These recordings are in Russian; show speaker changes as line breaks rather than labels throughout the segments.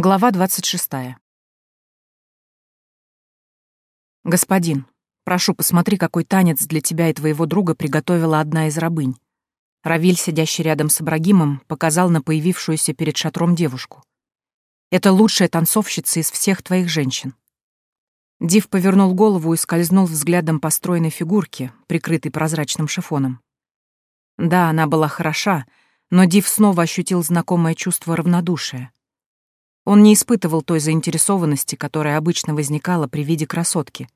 Глава 26. «Господин, прошу, посмотри, какой танец для тебя и твоего друга приготовила одна из рабынь». Равиль, сидящий рядом с Ибрагимом, показал на появившуюся перед шатром девушку. «Это лучшая танцовщица из всех твоих женщин». Див повернул голову и скользнул взглядом по стройной фигурке, прикрытой прозрачным шифоном. Да, она была хороша, но Див снова ощутил знакомое чувство равнодушия — он не испытывал той заинтересованности, которая обычно возникала при виде красотки,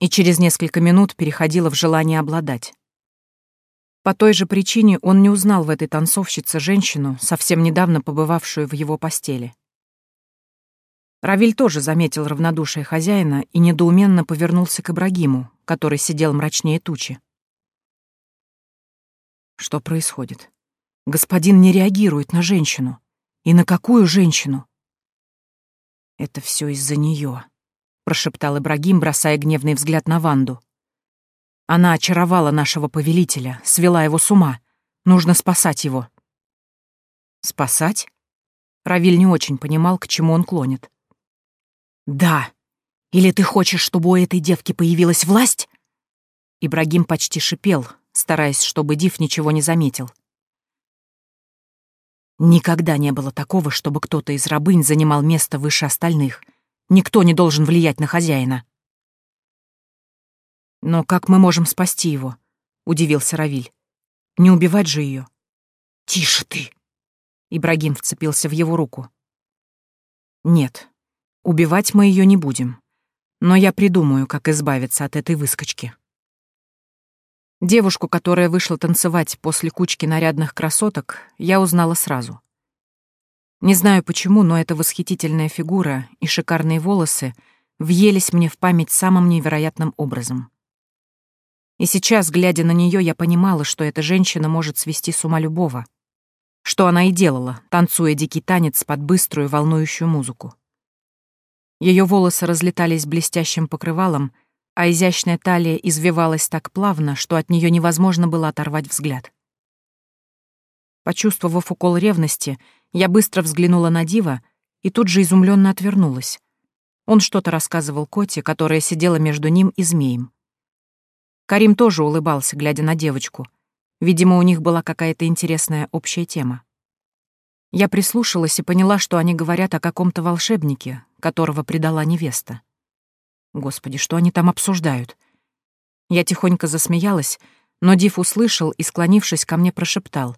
и через несколько минут переходила в желание обладать. По той же причине он не узнал в этой танцовщице женщину, совсем недавно побывавшую в его постели. Равиль тоже заметил равнодушие хозяина и недоуменно повернулся к Ибрагиму, который сидел мрачнее тучи. Что происходит? Господин не реагирует на женщину. И на какую женщину? «Это все из-за нее», — прошептал Ибрагим, бросая гневный взгляд на Ванду. «Она очаровала нашего повелителя, свела его с ума. Нужно спасать его». «Спасать?» Равиль не очень понимал, к чему он клонит. «Да. Или ты хочешь, чтобы у этой девки появилась власть?» Ибрагим почти шипел, стараясь, чтобы Див ничего не заметил. Никогда не было такого, чтобы кто-то из рабынь занимал место выше остальных. Никто не должен влиять на хозяина. «Но как мы можем спасти его?» — удивился Равиль. «Не убивать же ее. «Тише ты!» Ибрагим вцепился в его руку. «Нет, убивать мы ее не будем. Но я придумаю, как избавиться от этой выскочки». Девушку, которая вышла танцевать после кучки нарядных красоток, я узнала сразу. Не знаю почему, но эта восхитительная фигура и шикарные волосы въелись мне в память самым невероятным образом. И сейчас, глядя на нее, я понимала, что эта женщина может свести с ума любого. Что она и делала, танцуя дикий танец под быструю волнующую музыку. Ее волосы разлетались блестящим покрывалом — а изящная талия извивалась так плавно, что от нее невозможно было оторвать взгляд. Почувствовав укол ревности, я быстро взглянула на Дива и тут же изумленно отвернулась. Он что-то рассказывал Коте, которая сидела между ним и змеем. Карим тоже улыбался, глядя на девочку. Видимо, у них была какая-то интересная общая тема. Я прислушалась и поняла, что они говорят о каком-то волшебнике, которого предала невеста. Господи, что они там обсуждают? Я тихонько засмеялась, но Див услышал и, склонившись ко мне, прошептал.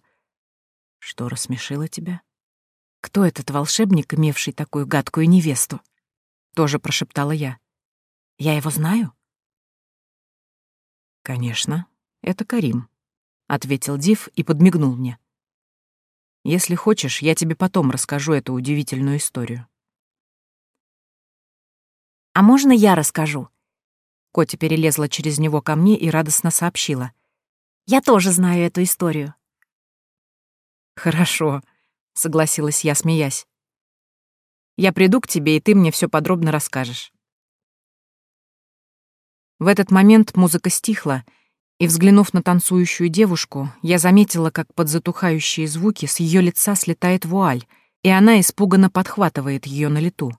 «Что рассмешило тебя? Кто этот волшебник, имевший такую гадкую невесту?» Тоже прошептала я. «Я его знаю?» «Конечно, это Карим», — ответил Див и подмигнул мне. «Если хочешь, я тебе потом расскажу эту удивительную историю».
«А можно я расскажу?»
Котя перелезла через него ко мне и радостно сообщила.
«Я тоже знаю эту историю».
«Хорошо», — согласилась я, смеясь. «Я приду к тебе, и ты мне все подробно расскажешь». В этот момент музыка стихла, и, взглянув на танцующую девушку, я заметила, как под затухающие звуки с ее лица слетает вуаль, и она испуганно подхватывает ее на лету.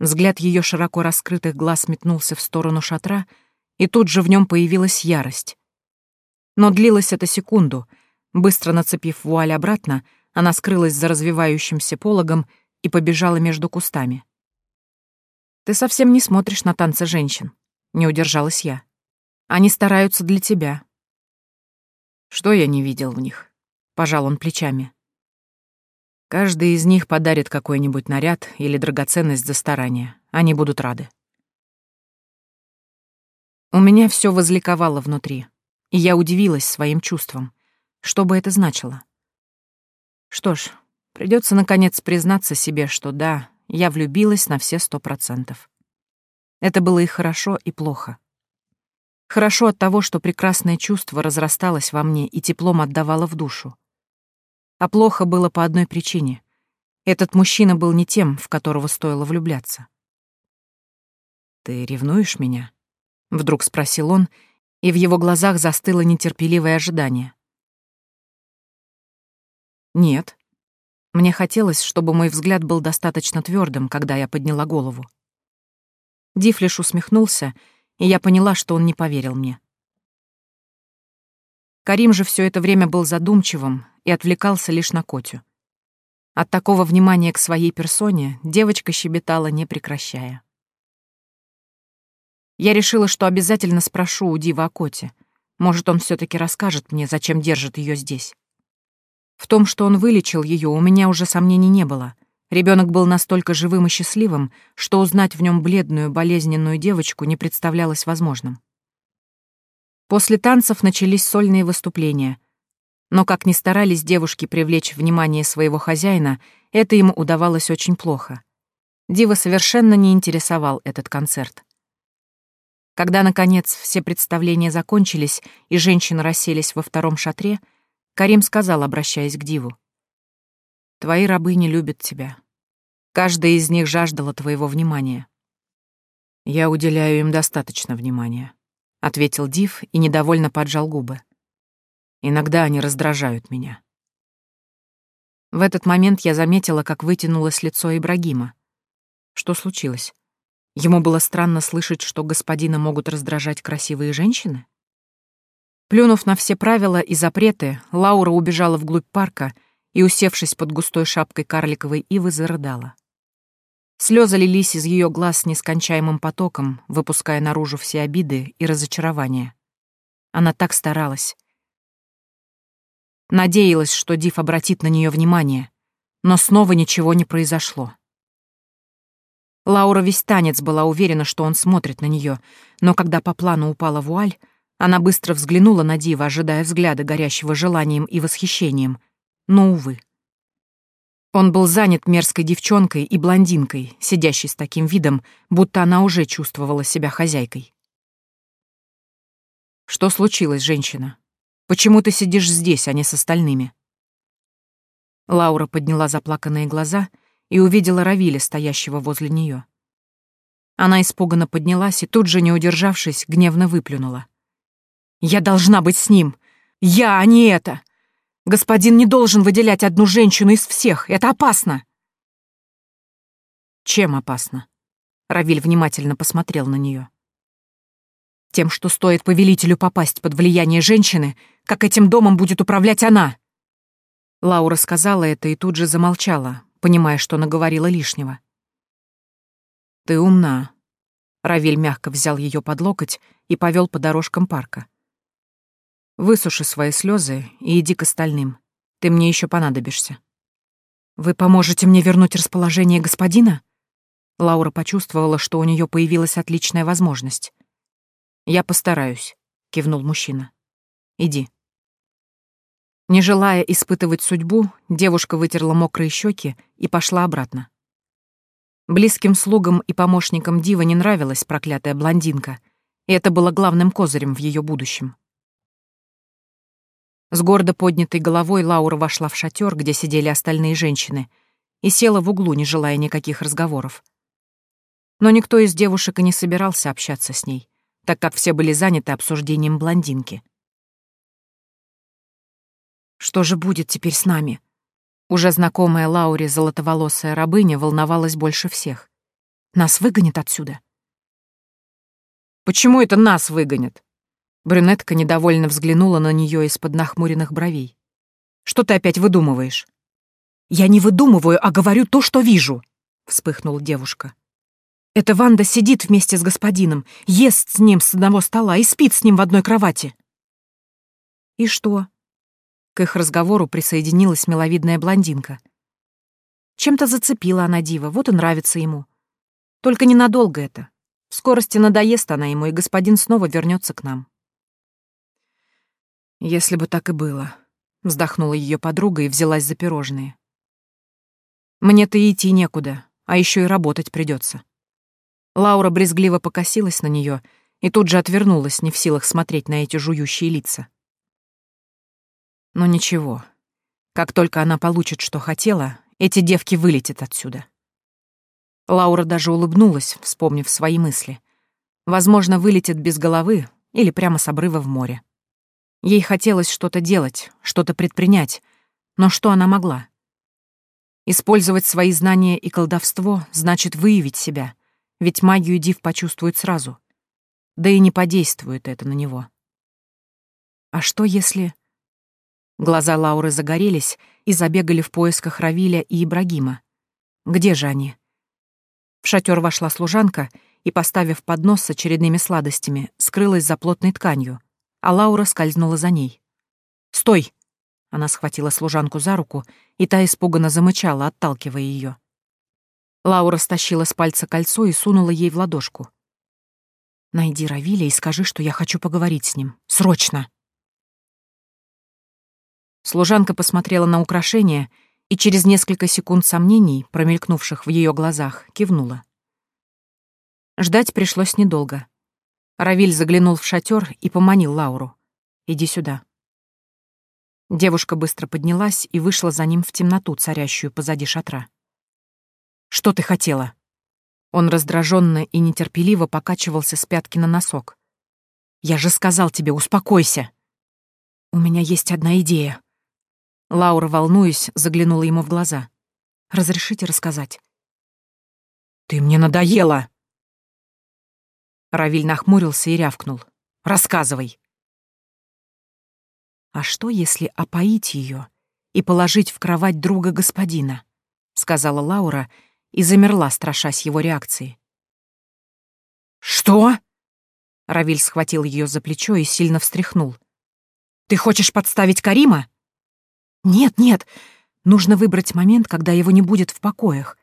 Взгляд ее широко раскрытых глаз метнулся в сторону шатра, и тут же в нем появилась ярость. Но длилось это секунду. Быстро нацепив вуаль обратно, она скрылась за развивающимся пологом и побежала между кустами. «Ты совсем не смотришь на танцы женщин», — не удержалась я. «Они стараются для тебя». «Что я не видел в них?» — пожал он плечами. Каждый из них подарит какой-нибудь наряд или драгоценность за старание. Они будут рады. У меня все возликовало внутри, и я удивилась своим чувствам. Что бы это значило? Что ж, придется наконец признаться себе, что да, я влюбилась на все сто процентов. Это было и хорошо, и плохо. Хорошо от того, что прекрасное чувство разрасталось во мне и теплом отдавало в душу. А плохо было по одной причине. Этот мужчина был не тем, в которого стоило влюбляться. «Ты ревнуешь меня?» — вдруг спросил он, и в его глазах застыло нетерпеливое ожидание. «Нет». Мне хотелось, чтобы мой взгляд был достаточно твердым, когда я подняла голову. Диф лишь усмехнулся, и я поняла, что он не поверил мне. Карим же все это время был задумчивым и отвлекался лишь на Котю. От такого внимания к своей персоне девочка щебетала, не прекращая. Я решила, что обязательно спрошу у Дива о Коте. Может, он все таки расскажет мне, зачем держит ее здесь. В том, что он вылечил ее, у меня уже сомнений не было. Ребенок был настолько живым и счастливым, что узнать в нем бледную, болезненную девочку не представлялось возможным. После танцев начались сольные выступления. Но как ни старались девушки привлечь внимание своего хозяина, это им удавалось очень плохо. Дива совершенно не интересовал этот концерт. Когда, наконец, все представления закончились и женщины расселись во втором шатре, Карим сказал, обращаясь к Диву. «Твои рабы не любят тебя. Каждая из них жаждала твоего внимания». «Я уделяю им достаточно внимания», — ответил Див и недовольно поджал губы. «Иногда они раздражают меня». В этот момент я заметила, как вытянулось лицо Ибрагима. Что случилось? Ему было странно слышать, что господина могут раздражать красивые женщины? Плюнув на все правила и запреты, Лаура убежала вглубь парка и, усевшись под густой шапкой карликовой ивы, зарыдала. Слезы лились из ее глаз с нескончаемым потоком, выпуская наружу все обиды и разочарования. Она так старалась. Надеялась, что Див обратит на нее внимание, но снова ничего не произошло. Лаура весь танец была уверена, что он смотрит на нее, но когда по плану упала вуаль, она быстро взглянула на Дива, ожидая взгляда, горящего желанием и восхищением. Но, увы. Он был занят мерзкой девчонкой и блондинкой, сидящей с таким видом, будто она уже чувствовала себя хозяйкой. «Что случилось, женщина? Почему ты сидишь здесь, а не с остальными?» Лаура подняла заплаканные глаза и увидела Равиля, стоящего возле нее. Она испуганно поднялась и тут же, не удержавшись, гневно выплюнула. Я должна быть с ним. Я, а не это. Господин не должен выделять одну женщину из всех. Это опасно. Чем опасно? Равиль внимательно посмотрел на нее. Тем, что стоит повелителю попасть под влияние женщины, как этим домом будет управлять она. Лаура сказала это и тут же замолчала, понимая, что наговорила лишнего. «Ты умна». Равиль мягко взял ее под локоть и повел по дорожкам парка. Высуши свои слезы и иди к остальным. Ты мне еще понадобишься. Вы поможете мне вернуть расположение господина? Лаура почувствовала, что у нее появилась отличная возможность. Я постараюсь, кивнул мужчина. Иди. Не желая испытывать судьбу, девушка вытерла мокрые щеки и пошла обратно. Близким слугам и помощникам Дива не нравилась проклятая блондинка, и это было главным козырем в ее будущем. С гордо поднятой головой Лаура вошла в шатер, где сидели остальные женщины, и села в углу, не желая никаких разговоров. Но никто из девушек и не собирался общаться с ней, так как все были заняты обсуждением блондинки. «Что же будет теперь с нами?» Уже знакомая Лауре золотоволосая рабыня волновалась больше всех. «Нас выгонят отсюда?» «Почему это нас выгонят?» Брюнетка недовольно взглянула на нее из-под нахмуренных бровей. «Что ты опять выдумываешь?» «Я не выдумываю, а говорю то, что вижу», — вспыхнула девушка. «Эта Ванда сидит вместе с господином, ест с ним с одного стола и спит с ним в одной кровати». «И что?» К их разговору присоединилась миловидная блондинка. Чем-то зацепила она дива, вот и нравится ему. Только ненадолго это. В скорости надоест она ему, и господин снова вернется к нам. Если бы так и было. Вздохнула ее подруга и взялась за пирожные. Мне-то идти некуда, а еще и работать придется. Лаура брезгливо покосилась на нее и тут же отвернулась, не в силах смотреть на эти жующие лица. Но ничего. Как только она получит, что хотела, эти девки вылетят отсюда. Лаура даже улыбнулась, вспомнив свои мысли. Возможно, вылетит без головы или прямо с обрыва в море. Ей хотелось что-то делать, что-то предпринять, но что она могла? Использовать свои знания и колдовство значит выявить себя, ведь магию Див почувствует сразу. Да и не подействует это на него. А что если... Глаза Лауры загорелись и забегали в поисках Равиля и Ибрагима. Где же они? В шатер вошла служанка и, поставив поднос с очередными сладостями, скрылась за плотной тканью, а Лаура скользнула за ней. «Стой!» Она схватила служанку за руку, и та испуганно замычала, отталкивая ее. Лаура стащила с пальца кольцо и сунула ей в ладошку. «Найди Равиля и скажи, что я хочу поговорить с ним. Срочно!» Служанка посмотрела на украшение и через несколько секунд сомнений, промелькнувших в ее глазах, кивнула. Ждать пришлось недолго. Равиль заглянул в шатер и поманил Лауру. «Иди сюда». Девушка быстро поднялась и вышла за ним в темноту, царящую позади шатра. «Что ты хотела?» Он раздраженно и нетерпеливо покачивался с пятки на носок. «Я же сказал тебе, успокойся!» «У меня есть одна идея», Лаура, волнуясь, заглянула ему в глаза. «Разрешите рассказать?» «Ты мне надоела!» Равиль нахмурился и рявкнул. «Рассказывай!» «А что, если опоить ее и положить в кровать друга господина?» — сказала Лаура и замерла, страшась его реакции. «Что?» Равиль схватил ее за плечо и сильно встряхнул. «Ты хочешь подставить Карима?» Нет, нет, нужно выбрать момент, когда его не будет в покоях.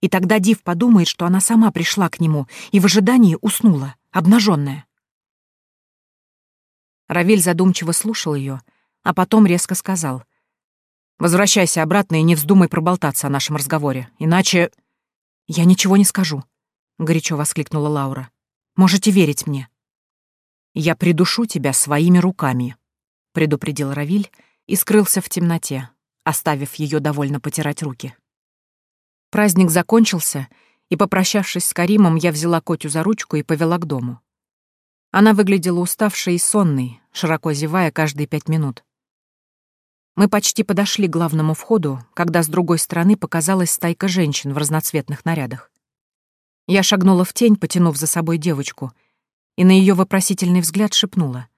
И тогда Див подумает, что она сама пришла к нему и в ожидании уснула, обнаженная. Равиль задумчиво слушал ее, а потом резко сказал. «Возвращайся обратно и не вздумай проболтаться о нашем разговоре, иначе...» «Я ничего не скажу», — горячо воскликнула Лаура. «Можете верить мне». «Я придушу тебя своими руками», — предупредил Равиль, и скрылся в темноте, оставив ее довольно потирать руки. Праздник закончился, и, попрощавшись с Каримом, я взяла Котю за ручку и повела к дому. Она выглядела уставшей и сонной, широко зевая каждые пять минут. Мы почти подошли к главному входу, когда с другой стороны показалась стайка женщин в разноцветных нарядах. Я шагнула в тень, потянув за собой девочку, и на ее вопросительный взгляд шепнула.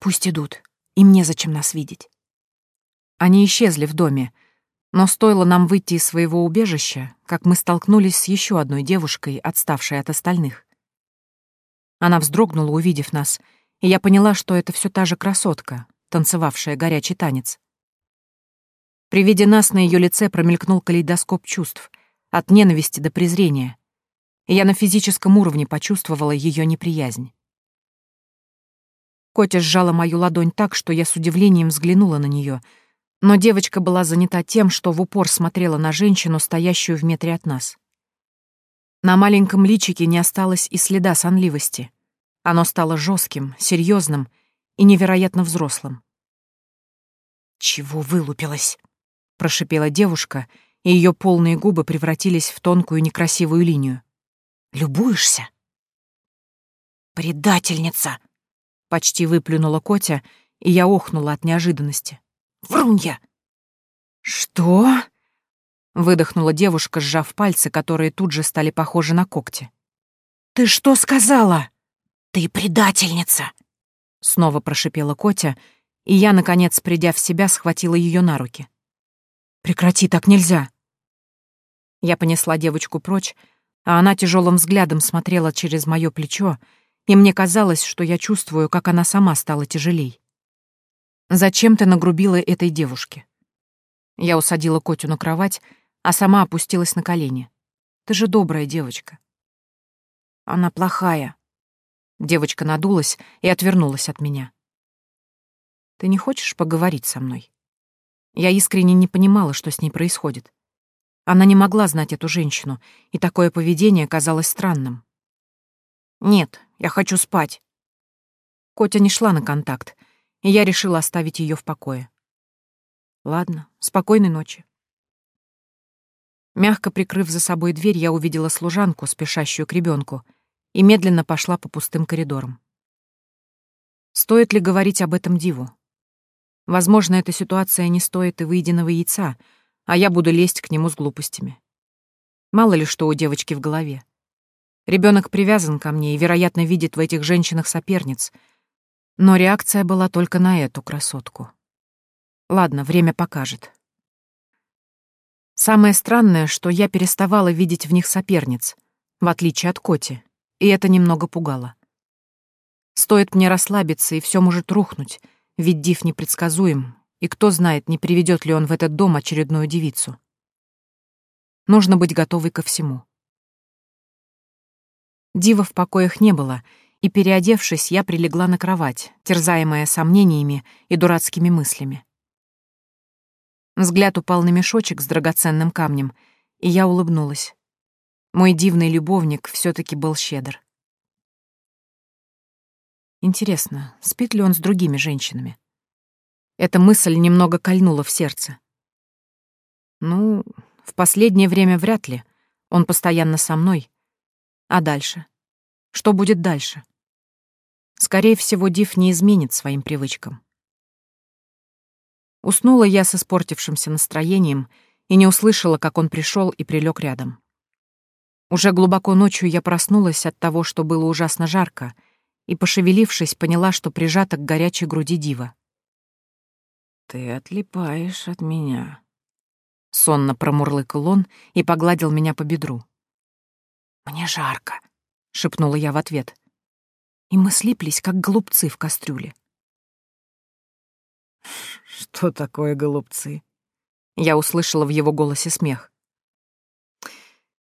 «Пусть идут. Им незачем нас видеть. Они исчезли в доме, но стоило нам выйти из своего убежища, как мы столкнулись с еще одной девушкой, отставшей от остальных. Она вздрогнула, увидев нас, и я поняла, что это все та же красотка, танцевавшая горячий танец. При виде нас на ее лице промелькнул калейдоскоп чувств, от ненависти до презрения, и я на физическом уровне почувствовала ее неприязнь. Котя сжала мою ладонь так, что я с удивлением взглянула на нее, но девочка была занята тем, что в упор смотрела на женщину, стоящую в метре от нас. На маленьком личике не осталось и следа сонливости. Оно стало жестким, серьезным и невероятно взрослым. «Чего вылупилась?» — прошипела девушка, и ее полные губы превратились в тонкую некрасивую линию. «Любуешься?» «Предательница!» Почти выплюнула Котя, и я охнула от неожиданности. «Врунья!» «Что?» — выдохнула девушка, сжав пальцы, которые тут же стали похожи на когти. «Ты что сказала?» «Ты предательница!» Снова прошипела Котя, и я, наконец, придя в себя, схватила ее на руки. «Прекрати, так нельзя!» Я понесла девочку прочь, а она тяжелым взглядом смотрела через мое плечо, и мне казалось, что я чувствую, как она сама стала тяжелей. «Зачем ты нагрубила этой девушке?» Я усадила Котю на кровать, а сама опустилась на колени. «Ты же добрая девочка». «Она плохая». Девочка надулась и отвернулась от меня. «Ты не хочешь поговорить со мной?» Я искренне не понимала, что с ней происходит. Она не могла знать эту женщину, и такое поведение казалось странным. «Нет, я хочу спать». Котя не шла на контакт, и я решила оставить ее в покое. Ладно, спокойной ночи. Мягко прикрыв за собой дверь, я увидела служанку, спешащую к ребенку, и медленно пошла по пустым коридорам. Стоит ли говорить об этом Диву? Возможно, эта ситуация не стоит и выеденного яйца, а я буду лезть к нему с глупостями. Мало ли что у девочки в голове. Ребенок привязан ко мне и, вероятно, видит в этих женщинах соперниц. Но реакция была только на эту красотку. Ладно, время покажет. Самое странное, что я переставала видеть в них соперниц, в отличие от Коти, и это немного пугало. Стоит мне расслабиться, и все может рухнуть, ведь Див непредсказуем, и кто знает, не приведет ли он в этот дом очередную девицу. Нужно быть готовой ко всему. Дива в покоях не было, и, переодевшись, я прилегла на кровать, терзаемая сомнениями и дурацкими мыслями. Взгляд упал на мешочек с драгоценным камнем, и я улыбнулась. Мой дивный любовник все таки был щедр. Интересно, спит ли он с другими женщинами? Эта мысль немного кольнула в сердце. Ну, в последнее время вряд ли. Он постоянно со мной. А дальше? Что будет дальше? Скорее всего, Див не изменит своим привычкам. Уснула я с испортившимся настроением и не услышала, как он пришел и прилег рядом. Уже глубоко ночью я проснулась от того, что было ужасно жарко, и, пошевелившись, поняла, что прижата к горячей груди дива.
«Ты отлипаешь от меня», — сонно промурлыкал он и погладил меня по бедру.
«Мне жарко», — шепнула я в ответ. И мы слиплись, как голубцы в кастрюле.
«Что такое голубцы?»
Я услышала в его голосе смех.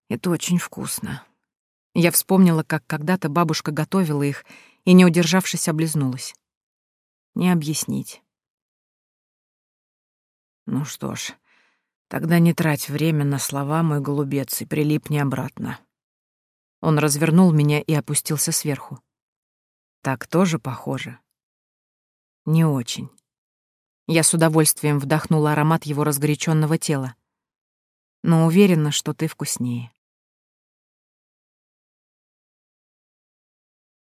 «Это очень вкусно».
Я вспомнила, как когда-то бабушка готовила их и, не удержавшись, облизнулась. Не объяснить.
«Ну что ж, тогда не трать время на слова, мой голубец, и прилипни обратно».
Он развернул меня и опустился сверху.
«Так тоже похоже?»
«Не очень». Я с удовольствием вдохнула аромат его разгоряченного тела. Но уверена, что ты вкуснее.